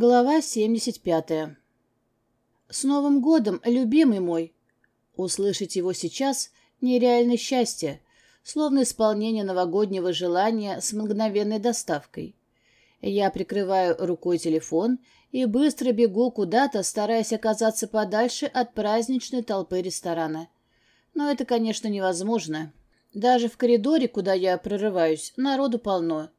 Глава 75. С Новым годом, любимый мой! Услышать его сейчас — нереальное счастье, словно исполнение новогоднего желания с мгновенной доставкой. Я прикрываю рукой телефон и быстро бегу куда-то, стараясь оказаться подальше от праздничной толпы ресторана. Но это, конечно, невозможно. Даже в коридоре, куда я прорываюсь, народу полно.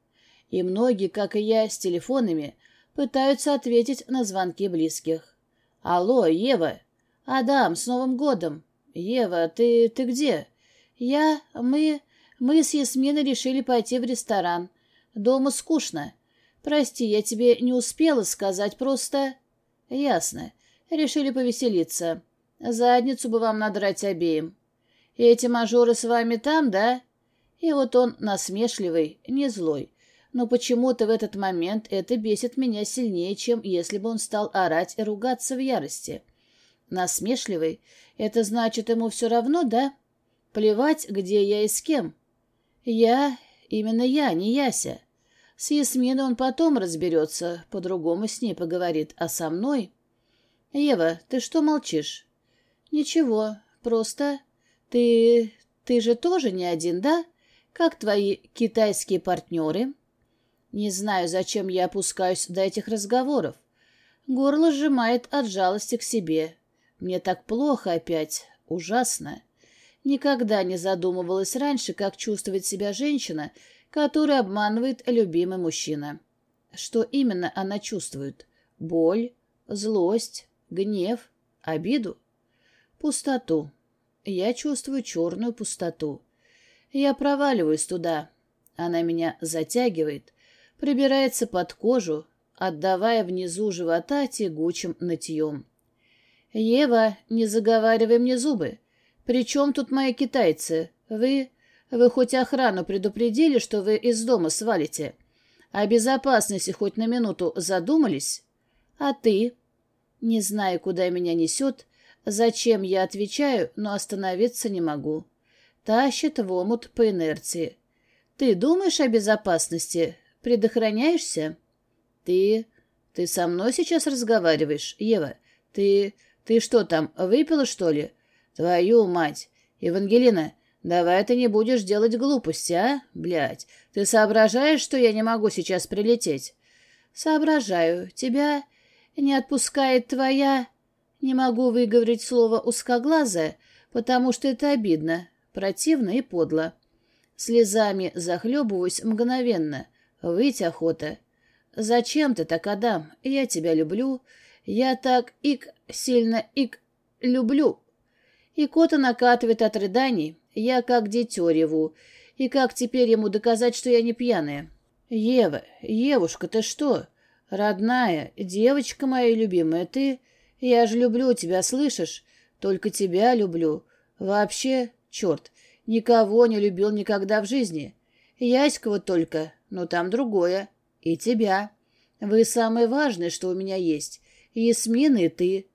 И многие, как и я, с телефонами — пытаются ответить на звонки близких. «Алло, Ева!» «Адам, с Новым годом!» «Ева, ты... ты где?» «Я... мы... мы с Ясминой решили пойти в ресторан. Дома скучно. Прости, я тебе не успела сказать, просто...» «Ясно. Решили повеселиться. Задницу бы вам надрать обеим. Эти мажоры с вами там, да?» И вот он насмешливый, не злой, но почему-то в этот момент это бесит меня сильнее, чем если бы он стал орать и ругаться в ярости. Насмешливый — это значит, ему все равно, да? Плевать, где я и с кем. Я, именно я, не Яся. С Ясминой он потом разберется, по-другому с ней поговорит, а со мной... Ева, ты что молчишь? Ничего, просто... Ты... ты же тоже не один, да? Как твои китайские партнеры?» Не знаю, зачем я опускаюсь до этих разговоров. Горло сжимает от жалости к себе. Мне так плохо опять, ужасно. Никогда не задумывалась раньше, как чувствует себя женщина, которая обманывает любимый мужчина. Что именно она чувствует? Боль, злость, гнев, обиду? Пустоту. Я чувствую черную пустоту. Я проваливаюсь туда. Она меня затягивает, пробирается под кожу, отдавая внизу живота тягучим нытьем. «Ева, не заговаривай мне зубы. При чем тут мои китайцы? Вы... Вы хоть охрану предупредили, что вы из дома свалите? О безопасности хоть на минуту задумались? А ты?» Не знаю, куда меня несет, зачем я отвечаю, но остановиться не могу. Тащит в омут по инерции. «Ты думаешь о безопасности? Предохраняешься? Ты... Ты со мной сейчас разговариваешь, Ева? Ты... Ты что там, выпила, что ли? Твою мать! Евангелина, давай ты не будешь делать глупости, а? Блядь, ты соображаешь, что я не могу сейчас прилететь? Соображаю. Тебя не отпускает твоя... Не могу выговорить слово «узкоглазая», потому что это обидно, противно и подло. Слезами захлебываюсь мгновенно — Выйти охота. Зачем ты так, Адам? Я тебя люблю. Я так ик сильно ик люблю. И кота накатывает от рыданий. Я как дитё реву. И как теперь ему доказать, что я не пьяная? Ева, Евушка, ты что? Родная, девочка моя любимая, ты... Я же люблю тебя, слышишь? Только тебя люблю. Вообще, черт, никого не любил никогда в жизни. Яська вот только, но там другое. И тебя. Вы самое важное, что у меня есть. Ясмин и ты.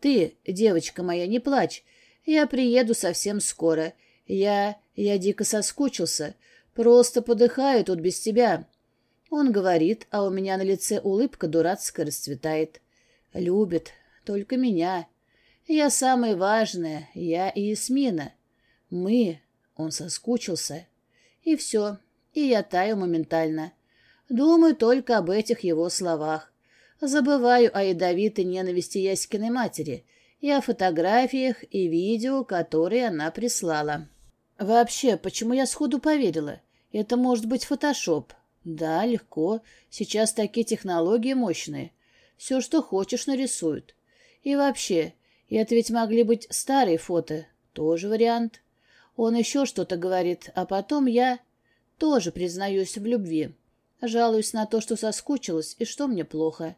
Ты, девочка моя, не плачь. Я приеду совсем скоро. Я... я дико соскучился. Просто подыхаю тут без тебя. Он говорит, а у меня на лице улыбка дурацкая расцветает. Любит. Только меня. Я самое важное. Я и Ясмина. Мы. Он соскучился. И все и я таю моментально. Думаю только об этих его словах. Забываю о ядовитой ненависти Яськиной матери и о фотографиях и видео, которые она прислала. Вообще, почему я сходу поверила? Это может быть фотошоп. Да, легко. Сейчас такие технологии мощные. Все, что хочешь, нарисуют. И вообще, это ведь могли быть старые фото. Тоже вариант. Он еще что-то говорит, а потом я... Тоже признаюсь в любви. Жалуюсь на то, что соскучилась и что мне плохо.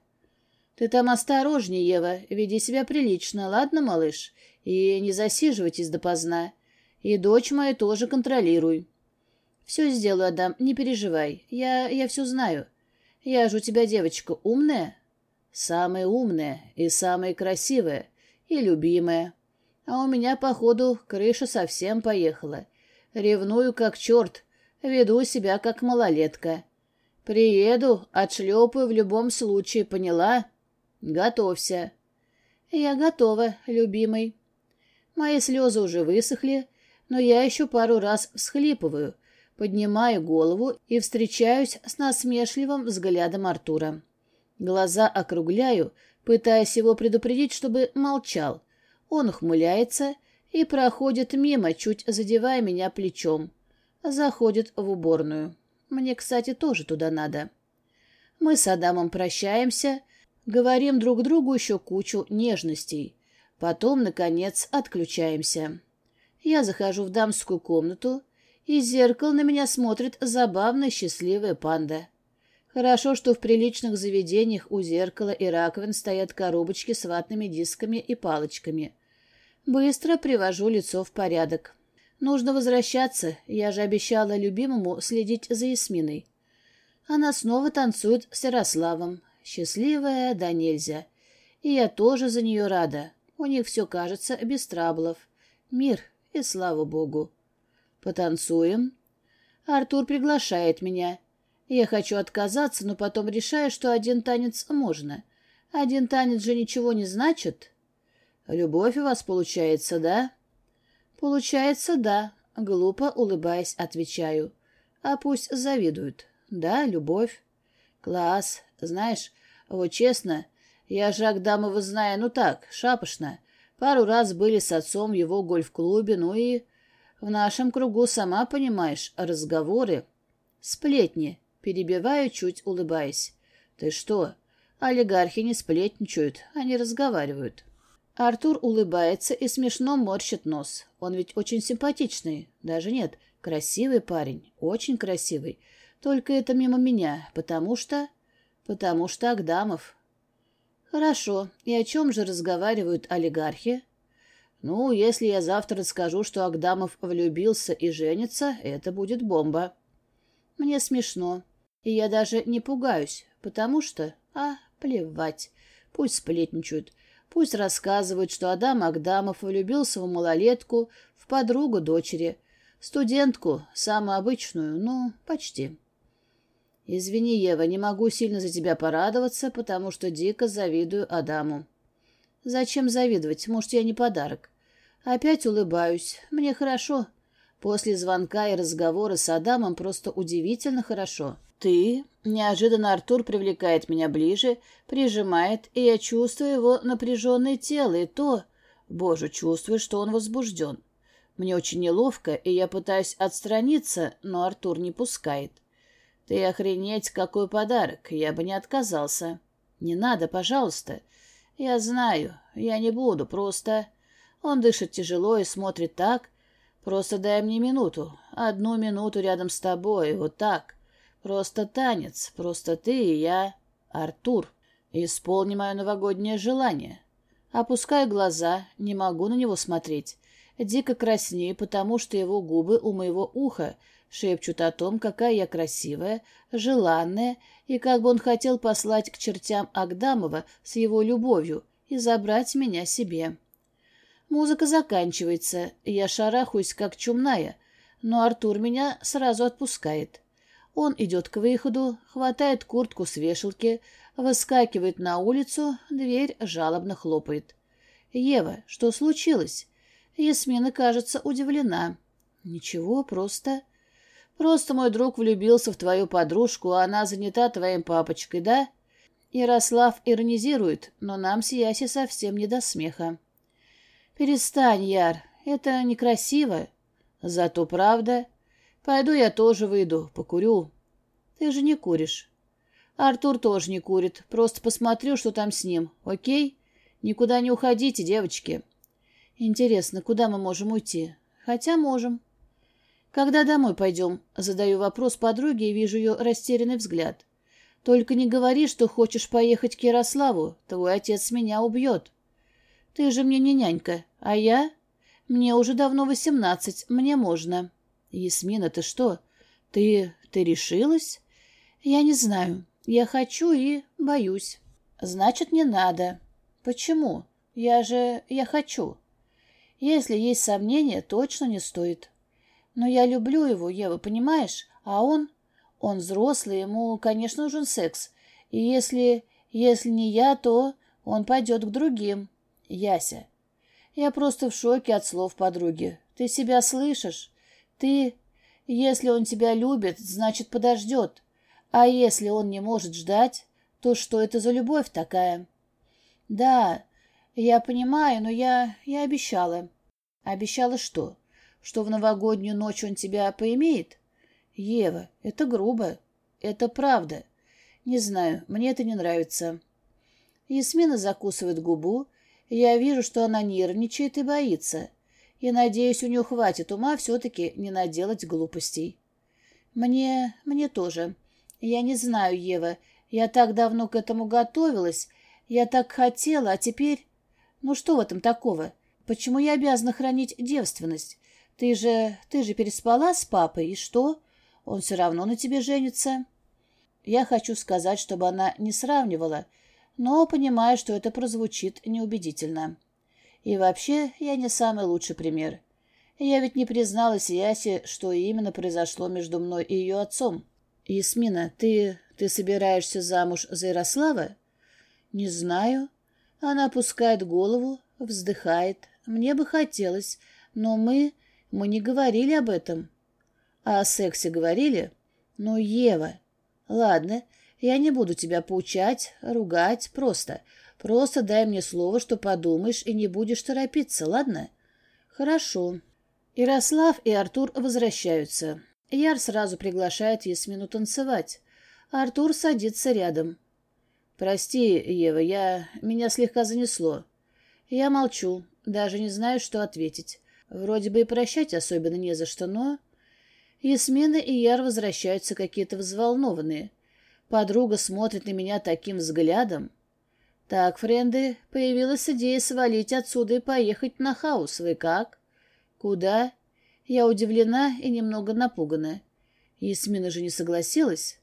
Ты там осторожнее, Ева, веди себя прилично, ладно, малыш? И не засиживайтесь допоздна. И дочь мою тоже контролируй. Все сделаю, Адам, не переживай. Я, я все знаю. Я же у тебя девочка умная. Самая умная и самая красивая и любимая. А у меня, походу, крыша совсем поехала. Ревную как черт, Веду себя как малолетка. Приеду, отшлепаю в любом случае, поняла? Готовься. Я готова, любимый. Мои слезы уже высохли, но я еще пару раз всхлипываю, поднимаю голову и встречаюсь с насмешливым взглядом Артура. Глаза округляю, пытаясь его предупредить, чтобы молчал. Он ухмыляется и проходит мимо, чуть задевая меня плечом. Заходит в уборную. Мне, кстати, тоже туда надо. Мы с Адамом прощаемся, говорим друг другу еще кучу нежностей. Потом, наконец, отключаемся. Я захожу в дамскую комнату, и зеркало на меня смотрит забавная счастливая панда. Хорошо, что в приличных заведениях у зеркала и раковин стоят коробочки с ватными дисками и палочками. Быстро привожу лицо в порядок. Нужно возвращаться, я же обещала любимому следить за Ясминой. Она снова танцует с Ярославом. Счастливая да нельзя. И я тоже за нее рада. У них все кажется без траблов. Мир, и слава богу. Потанцуем. Артур приглашает меня. Я хочу отказаться, но потом решаю, что один танец можно. Один танец же ничего не значит. Любовь у вас получается, да? Получается, да. Глупо улыбаясь, отвечаю. А пусть завидуют. Да, любовь. Класс. Знаешь, вот честно, я Жак Дамова знаю, ну так, шапошно. Пару раз были с отцом в его гольф-клубе, ну и... В нашем кругу, сама понимаешь, разговоры. Сплетни. Перебиваю, чуть улыбаясь. Ты что? Олигархи не сплетничают, они разговаривают. Артур улыбается и смешно морщит нос. Он ведь очень симпатичный. Даже нет, красивый парень. Очень красивый. Только это мимо меня, потому что... Потому что Агдамов. Хорошо. И о чем же разговаривают олигархи? Ну, если я завтра расскажу, что Агдамов влюбился и женится, это будет бомба. Мне смешно, и я даже не пугаюсь, потому что... А, плевать. Пусть сплетничают. Пусть рассказывают, что Адам Агдамов влюбился в малолетку, в подругу дочери. Студентку, самую обычную, ну, почти. Извини, Ева, не могу сильно за тебя порадоваться, потому что дико завидую Адаму. Зачем завидовать? Может, я не подарок? Опять улыбаюсь. Мне хорошо. После звонка и разговора с Адамом просто удивительно хорошо. Ты? Неожиданно Артур привлекает меня ближе, прижимает, и я чувствую его напряженное тело, и то... Боже, чувствую, что он возбужден. Мне очень неловко, и я пытаюсь отстраниться, но Артур не пускает. Ты охренеть, какой подарок, я бы не отказался. Не надо, пожалуйста. Я знаю, я не буду, просто... Он дышит тяжело и смотрит так. Просто дай мне минуту, одну минуту рядом с тобой, вот так. Просто танец, просто ты и я, Артур. Исполни мое новогоднее желание. Опускаю глаза, не могу на него смотреть. Дико краснею, потому что его губы у моего уха шепчут о том, какая я красивая, желанная, и как бы он хотел послать к чертям Агдамова с его любовью и забрать меня себе. Музыка заканчивается, я шарахаюсь, как чумная, но Артур меня сразу отпускает. Он идет к выходу, хватает куртку с вешалки, выскакивает на улицу, дверь жалобно хлопает. «Ева, что случилось?» Ясмина, кажется, удивлена. «Ничего, просто...» «Просто мой друг влюбился в твою подружку, а она занята твоим папочкой, да?» Ярослав иронизирует, но нам с Яси совсем не до смеха. «Перестань, Яр, это некрасиво. Зато правда. Пойду я тоже выйду, покурю. Ты же не куришь. Артур тоже не курит, просто посмотрю, что там с ним, окей? Никуда не уходите, девочки. Интересно, куда мы можем уйти? Хотя можем. Когда домой пойдем? Задаю вопрос подруге и вижу ее растерянный взгляд. Только не говори, что хочешь поехать к Ярославу, твой отец меня убьет. Ты же мне не нянька, а я? Мне уже давно восемнадцать, мне можно. Ясмина, ты что? Ты... ты решилась? Я не знаю. Я хочу и боюсь. Значит, не надо. Почему? Я же... я хочу. Если есть сомнения, точно не стоит. Но я люблю его, Ева, понимаешь? А он... он взрослый, ему, конечно, нужен секс. И если... если не я, то... Он пойдет к другим. Яся. Я просто в шоке от слов подруги. Ты себя слышишь? Ты... Если он тебя любит, значит, подождет. А если он не может ждать, то что это за любовь такая? Да, я понимаю, но я... я обещала. Обещала что? Что в новогоднюю ночь он тебя поимеет? Ева, это грубо. Это правда. Не знаю, мне это не нравится. Ясмина закусывает губу. Я вижу, что она нервничает и боится. И надеюсь, у нее хватит ума все-таки не наделать глупостей. Мне... мне тоже. Я не знаю, Ева. Я так давно к этому готовилась. Я так хотела, а теперь... Ну что в этом такого? Почему я обязана хранить девственность? Ты же... ты же переспала с папой, и что? Он все равно на тебе женится. Я хочу сказать, чтобы она не сравнивала, но понимаю, что это прозвучит неубедительно. И вообще, я не самый лучший пример. Я ведь не призналась Ясе, что именно произошло между мной и ее отцом. «Ясмина, ты... ты собираешься замуж за Ярослава?» «Не знаю». Она опускает голову, вздыхает. «Мне бы хотелось, но мы... мы не говорили об этом». «А о сексе говорили?» «Ну, Ева...» «Ладно, я не буду тебя поучать, ругать, просто. Просто дай мне слово, что подумаешь и не будешь торопиться, ладно?» «Хорошо». Ярослав и Артур возвращаются. Яр сразу приглашает Ясмину танцевать. Артур садится рядом. «Прости, Ева, я... меня слегка занесло». Я молчу, даже не знаю, что ответить. Вроде бы и прощать особенно не за что, но... Ясмина и Яр возвращаются какие-то взволнованные. Подруга смотрит на меня таким взглядом. Так, френды, появилась идея свалить отсюда и поехать на хаус. Вы как? Куда? Я удивлена и немного напугана. Ясмина же не согласилась.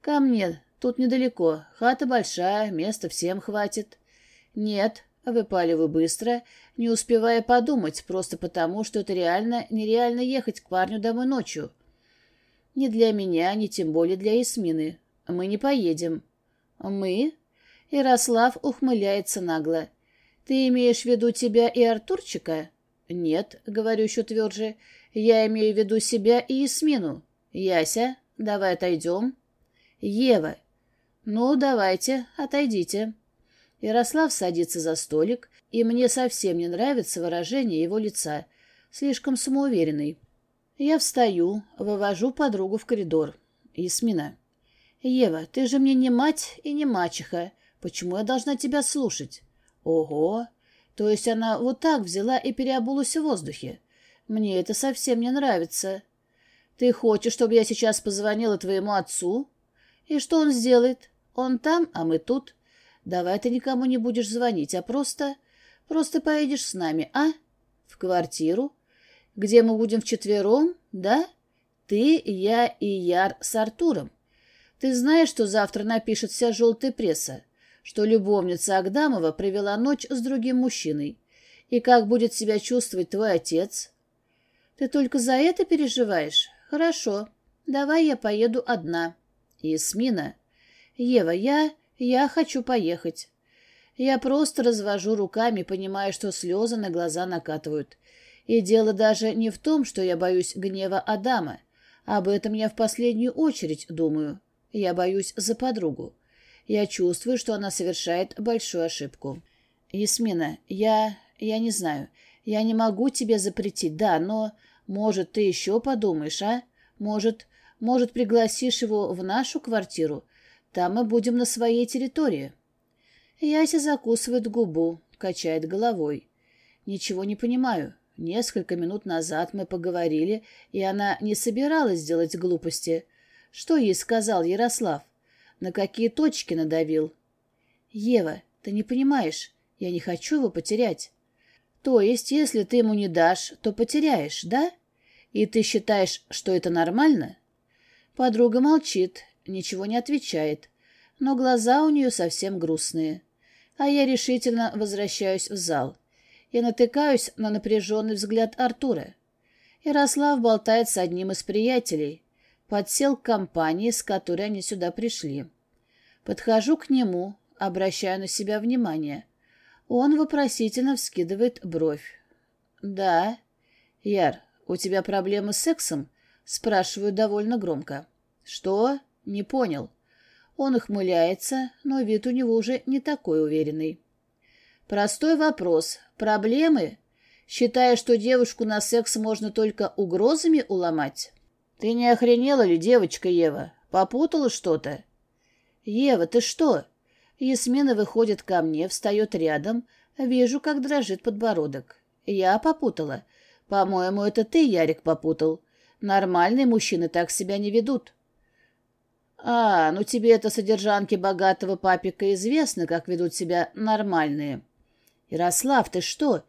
Ко мне, тут недалеко. Хата большая, места всем хватит. Нет, выпаливаю быстро, не успевая подумать, просто потому, что это реально нереально ехать к парню домой ночью. Не для меня, не тем более для Ясмины. Мы не поедем. Мы? Ярослав ухмыляется нагло. Ты имеешь в виду тебя и Артурчика? Нет, говорю еще тверже. Я имею в виду себя и Ясмину. Яся, давай отойдем. Ева. Ну, давайте, отойдите. Ярослав садится за столик, и мне совсем не нравится выражение его лица, слишком самоуверенный. Я встаю, вывожу подругу в коридор. Ясмина. «Ева, ты же мне не мать и не мачеха. Почему я должна тебя слушать?» «Ого! То есть она вот так взяла и переобулась в воздухе. Мне это совсем не нравится. Ты хочешь, чтобы я сейчас позвонила твоему отцу? И что он сделает? Он там, а мы тут. Давай ты никому не будешь звонить, а просто... Просто поедешь с нами, а? В квартиру? Где мы будем вчетвером, да? Ты, я и Яр с Артуром. Ты знаешь, что завтра напишет вся желтая пресса, что любовница Агдамова провела ночь с другим мужчиной. И как будет себя чувствовать твой отец? Ты только за это переживаешь? Хорошо. Давай я поеду одна. Ясмина. Ева, я... Я хочу поехать. Я просто развожу руками, понимая, что слезы на глаза накатывают. И дело даже не в том, что я боюсь гнева Адама. Об этом я в последнюю очередь думаю. Я боюсь за подругу. Я чувствую, что она совершает большую ошибку. Ясмина, я... я не знаю. Я не могу тебе запретить, да, но... Может, ты еще подумаешь, а? Может, может, пригласишь его в нашу квартиру? Там мы будем на своей территории. Яся закусывает губу, качает головой. Ничего не понимаю. Несколько минут назад мы поговорили, и она не собиралась делать глупости. Что ей сказал Ярослав? На какие точки надавил? Ева, ты не понимаешь, я не хочу его потерять. То есть, если ты ему не дашь, то потеряешь, да? И ты считаешь, что это нормально? Подруга молчит, ничего не отвечает, но глаза у нее совсем грустные. А я решительно возвращаюсь в зал и натыкаюсь на напряженный взгляд Артура. Ярослав болтает с одним из приятелей, подсел к компании, с которой они сюда пришли. Подхожу к нему, обращаю на себя внимание. Он вопросительно вскидывает бровь. «Да. Яр, у тебя проблемы с сексом?» Спрашиваю довольно громко. «Что? Не понял». Он ухмыляется, но вид у него уже не такой уверенный. «Простой вопрос. Проблемы? Считая, что девушку на секс можно только угрозами уломать?» «Ты не охренела ли, девочка Ева? Попутала что-то?» «Ева, ты что?» Ясмина выходит ко мне, встает рядом. Вижу, как дрожит подбородок. Я попутала. По-моему, это ты, Ярик, попутал. Нормальные мужчины так себя не ведут. А, ну тебе это содержанки богатого папика известно, как ведут себя нормальные. Ярослав, ты что?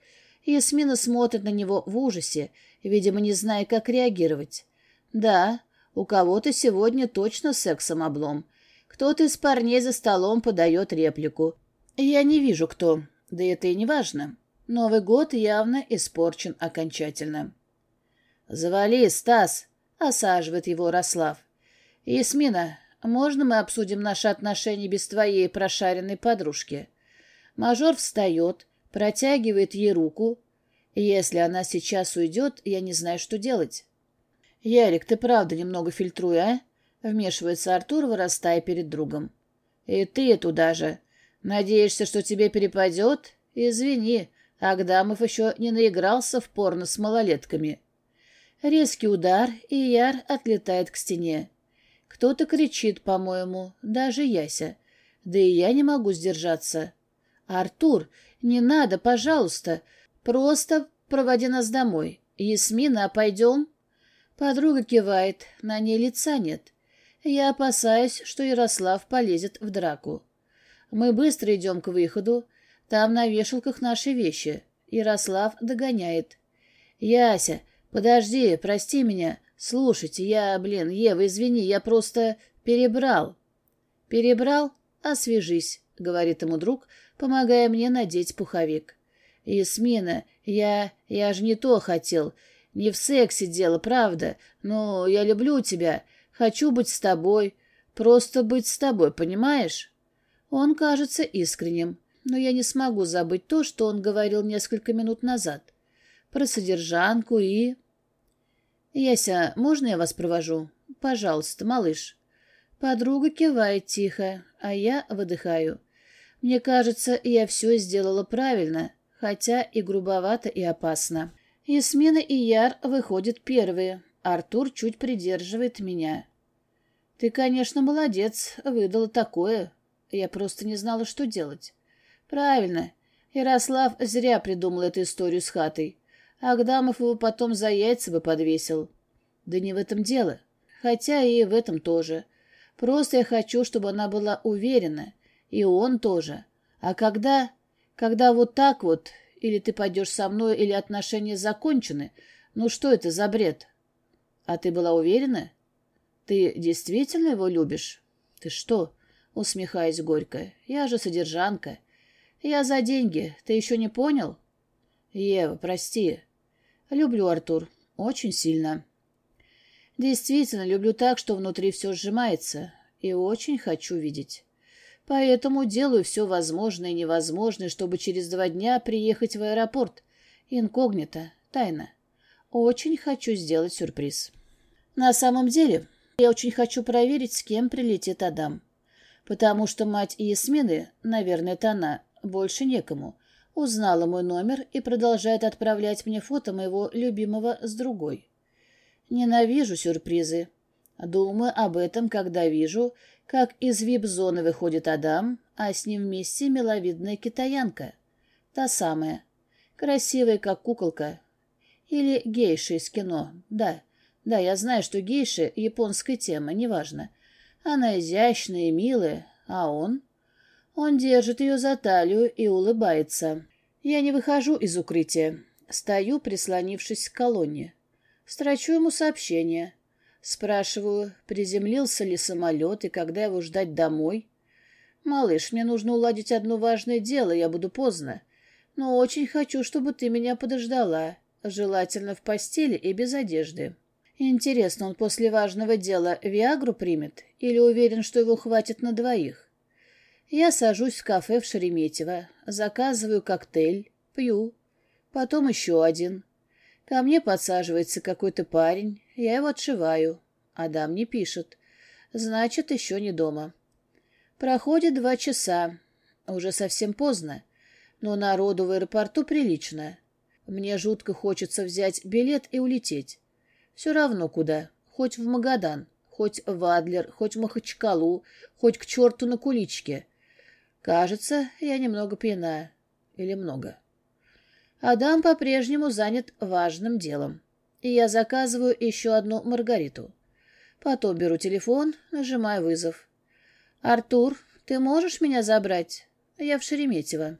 Ясмина смотрит на него в ужасе, видимо, не зная, как реагировать. Да, у кого-то сегодня точно сексом облом. Кто-то из парней за столом подает реплику. Я не вижу, кто. Да это и не важно. Новый год явно испорчен окончательно. «Завали, Стас!» — осаживает его Рослав. «Ясмина, можно мы обсудим наши отношения без твоей прошаренной подружки?» Мажор встает, протягивает ей руку. Если она сейчас уйдет, я не знаю, что делать. «Ярик, ты правда немного фильтруй, а?» Вмешивается Артур, вырастая перед другом. «И ты туда же. Надеешься, что тебе перепадет? Извини, Агдамов еще не наигрался в порно с малолетками». Резкий удар, и Яр отлетает к стене. Кто-то кричит, по-моему, даже Яся. Да и я не могу сдержаться. «Артур, не надо, пожалуйста. Просто проводи нас домой. Ясмина, пойдем?» Подруга кивает, на ней лица нет. Я опасаюсь, что Ярослав полезет в драку. Мы быстро идем к выходу. Там на вешалках наши вещи. Ярослав догоняет. «Яся, подожди, прости меня. Слушайте, я, блин, Ева, извини, я просто перебрал». «Перебрал? Освежись», — говорит ему друг, помогая мне надеть пуховик. «Ясмина, я... я же не то хотел. Не в сексе дело, правда. Но я люблю тебя. Хочу быть с тобой. Просто быть с тобой, понимаешь? Он кажется искренним, но я не смогу забыть то, что он говорил несколько минут назад. Про содержанку и... «Яся, можно я вас провожу? Пожалуйста, малыш». Подруга кивает тихо, а я выдыхаю. Мне кажется, я все сделала правильно, хотя и грубовато, и опасно. Ясмина и Яр выходят первые. Артур чуть придерживает меня. «Ты, конечно, молодец, выдала такое. Я просто не знала, что делать». «Правильно. Ярослав зря придумал эту историю с хатой. Агдамов его потом за яйца бы подвесил». «Да не в этом дело. Хотя и в этом тоже. Просто я хочу, чтобы она была уверена. И он тоже. А когда... Когда вот так вот, или ты пойдешь со мной, или отношения закончены, ну что это за бред? А ты была уверена?» «Ты действительно его любишь?» «Ты что?» — усмехаясь горько. «Я же содержанка. Я за деньги. Ты еще не понял?» «Ева, прости. Люблю, Артур. Очень сильно». «Действительно, люблю так, что внутри все сжимается. И очень хочу видеть. Поэтому делаю все возможное и невозможное, чтобы через два дня приехать в аэропорт. Инкогнито, тайно. Очень хочу сделать сюрприз. На самом деле, я очень хочу проверить, с кем прилетит Адам. Потому что мать Ясмины, наверное, это она, больше некому, узнала мой номер и продолжает отправлять мне фото моего любимого с другой. Ненавижу сюрпризы. Думаю об этом, когда вижу, как из вип-зоны выходит Адам, а с ним вместе миловидная китаянка. Та самая. Красивая, как куколка. Или гейша из кино, да. Да, я знаю, что гейши — японская тема, неважно. Она изящная и милая, а он? Он держит ее за талию и улыбается. Я не выхожу из укрытия. Стою, прислонившись к колонне. Строчу ему сообщение. Спрашиваю, приземлился ли самолет и когда его ждать домой. «Малыш, мне нужно уладить одно важное дело, я буду поздно. Но очень хочу, чтобы ты меня подождала, желательно в постели и без одежды». Интересно, он после важного дела Виагру примет или уверен, что его хватит на двоих? Я сажусь в кафе в Шереметьево, заказываю коктейль, пью, потом еще один. Ко мне подсаживается какой-то парень, я его отшиваю. Адам не пишет. Значит, еще не дома. Проходит два часа. Уже совсем поздно. Но народу в аэропорту прилично. Мне жутко хочется взять билет и улететь. Все равно куда. Хоть в Магадан, хоть в Адлер, хоть в Махачкалу, хоть к черту на куличке. Кажется, я немного пьяна. Или много. Адам по-прежнему занят важным делом. И я заказываю еще одну Маргариту. Потом беру телефон, нажимаю вызов. «Артур, ты можешь меня забрать? Я в Шереметьево».